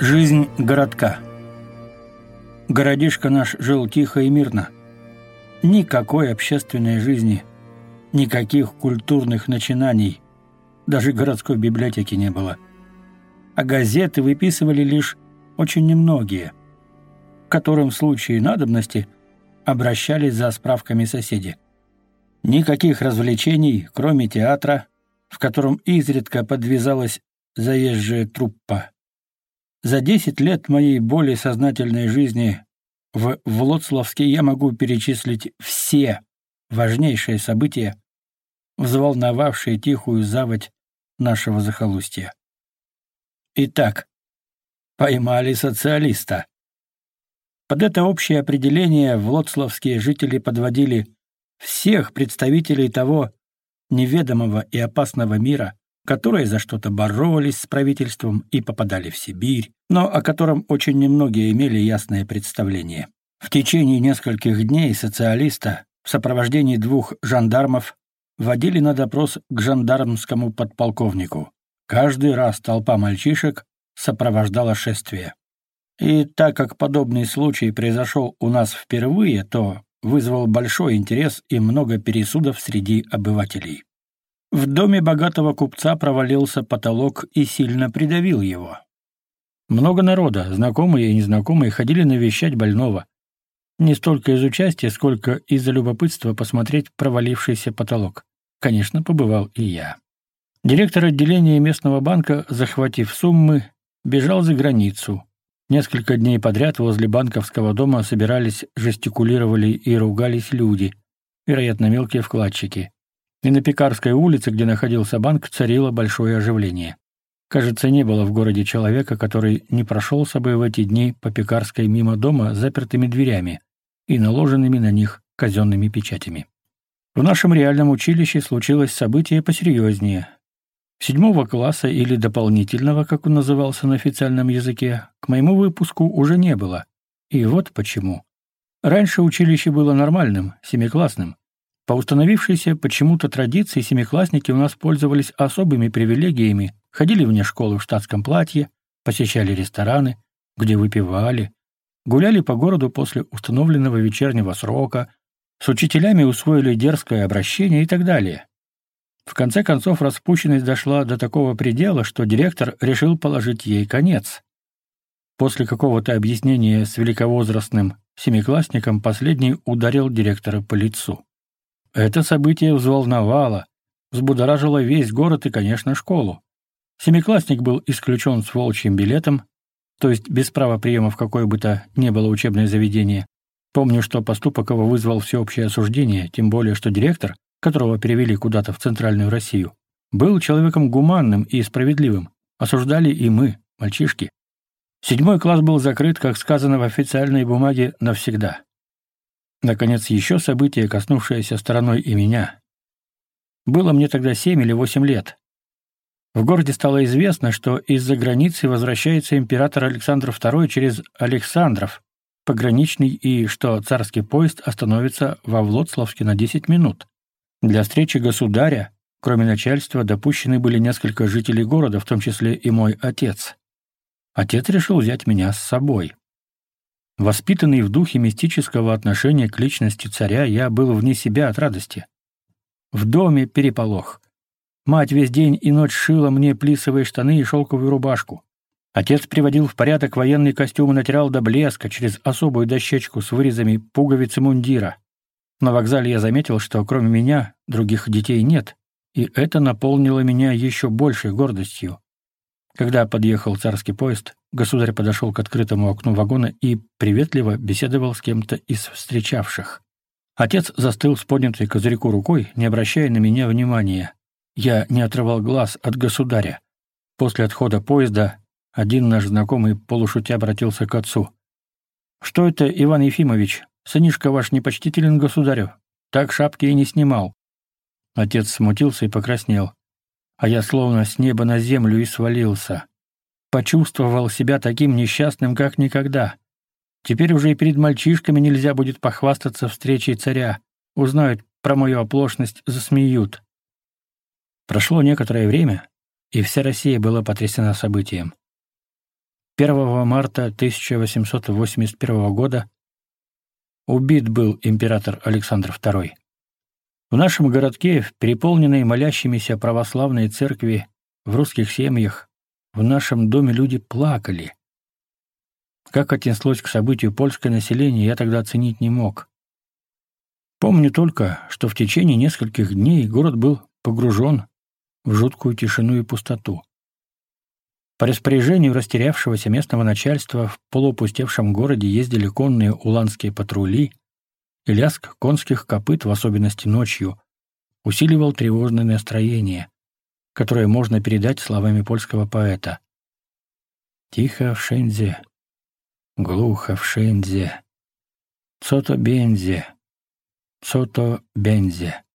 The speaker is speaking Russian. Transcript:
Жизнь городка. Городишко наш жил тихо и мирно. Никакой общественной жизни, никаких культурных начинаний, даже городской библиотеки не было. А газеты выписывали лишь очень немногие, в котором в случае надобности обращались за справками соседи. Никаких развлечений, кроме театра, в котором изредка подвязалась заезжая труппа за 10 лет моей более сознательной жизни в Влоцлавске я могу перечислить все важнейшие события, взволновавшие тихую заводь нашего захолустья. Итак, поймали социалиста. Под это общее определение влоцлавские жители подводили всех представителей того неведомого и опасного мира, которые за что-то боролись с правительством и попадали в Сибирь, но о котором очень немногие имели ясное представление. В течение нескольких дней социалиста в сопровождении двух жандармов водили на допрос к жандармскому подполковнику. Каждый раз толпа мальчишек сопровождала шествие. И так как подобный случай произошел у нас впервые, то вызвал большой интерес и много пересудов среди обывателей. В доме богатого купца провалился потолок и сильно придавил его. Много народа, знакомые и незнакомые, ходили навещать больного. Не столько из участия, сколько из-за любопытства посмотреть провалившийся потолок. Конечно, побывал и я. Директор отделения местного банка, захватив суммы, бежал за границу. Несколько дней подряд возле банковского дома собирались, жестикулировали и ругались люди, вероятно, мелкие вкладчики. И На Пекарской улице, где находился банк, царило большое оживление. Кажется, не было в городе человека, который не прошелся бы в эти дни по Пекарской мимо дома запертыми дверями и наложенными на них казенными печатями. В нашем реальном училище случилось событие посерьезнее. Седьмого класса или дополнительного, как он назывался на официальном языке, к моему выпуску уже не было. И вот почему. Раньше училище было нормальным, семиклассным. По установившейся почему-то традиции семиклассники у нас пользовались особыми привилегиями, ходили вне школы в штатском платье, посещали рестораны, где выпивали, гуляли по городу после установленного вечернего срока, с учителями усвоили дерзкое обращение и так далее. В конце концов распущенность дошла до такого предела, что директор решил положить ей конец. После какого-то объяснения с великовозрастным семиклассником последний ударил директора по лицу. Это событие взволновало, взбудоражило весь город и, конечно, школу. Семиклассник был исключен с волчьим билетом, то есть без права приема в какое бы то ни было учебное заведение. Помню, что поступок его вызвал всеобщее осуждение, тем более, что директор, которого перевели куда-то в Центральную Россию, был человеком гуманным и справедливым. Осуждали и мы, мальчишки. Седьмой класс был закрыт, как сказано в официальной бумаге, навсегда. Наконец, еще событие, коснувшееся стороной и меня. Было мне тогда семь или восемь лет. В городе стало известно, что из-за границы возвращается император Александр II через Александров, пограничный, и что царский поезд остановится во Влоцлавске на 10 минут. Для встречи государя, кроме начальства, допущены были несколько жителей города, в том числе и мой отец. Отец решил взять меня с собой. Воспитанный в духе мистического отношения к личности царя, я был вне себя от радости. В доме переполох. Мать весь день и ночь шила мне плисовые штаны и шелковую рубашку. Отец приводил в порядок военный костюм и натирал до блеска через особую дощечку с вырезами пуговицы мундира. На вокзале я заметил, что кроме меня других детей нет, и это наполнило меня еще большей гордостью. Когда подъехал царский поезд, Государь подошел к открытому окну вагона и приветливо беседовал с кем-то из встречавших. Отец застыл с поднятой козырьку рукой, не обращая на меня внимания. Я не отрывал глаз от государя. После отхода поезда один наш знакомый полушутя обратился к отцу. «Что это, Иван Ефимович? Сынишка ваш непочтителен государю. Так шапки и не снимал». Отец смутился и покраснел. А я словно с неба на землю и свалился почувствовал себя таким несчастным, как никогда. Теперь уже и перед мальчишками нельзя будет похвастаться встречей царя. Узнают про мою оплошность, засмеют. Прошло некоторое время, и вся Россия была потрясена событием. 1 марта 1881 года убит был император Александр II. В нашем городке, в переполненной молящимися православной церкви, в русских семьях, в нашем доме люди плакали. Как отнеслось к событию польское население, я тогда оценить не мог. Помню только, что в течение нескольких дней город был погружен в жуткую тишину и пустоту. По распоряжению растерявшегося местного начальства в полупустевшем городе ездили конные уланские патрули, и лязг конских копыт, в особенности ночью, усиливал тревожное настроение которое можно передать словами польского поэта. «Тихо в wszędzie, глухо wszędzie, co to бензе, co to będzie».